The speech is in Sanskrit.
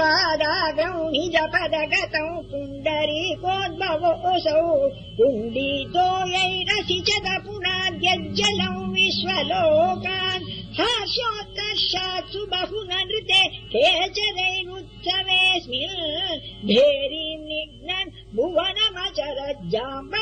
निजपद निजपदगतौ पुण्डरीकोद्भवोऽसौ असौ यैरसि च पुनाद्यज्जलौ विश्वलोकान्। हर्षोत्कर्षात्सु बहु नृते केचदैरुत्सवेऽस्मिन् च निघ्नन् उत्सवेऽस्मिन् धेरि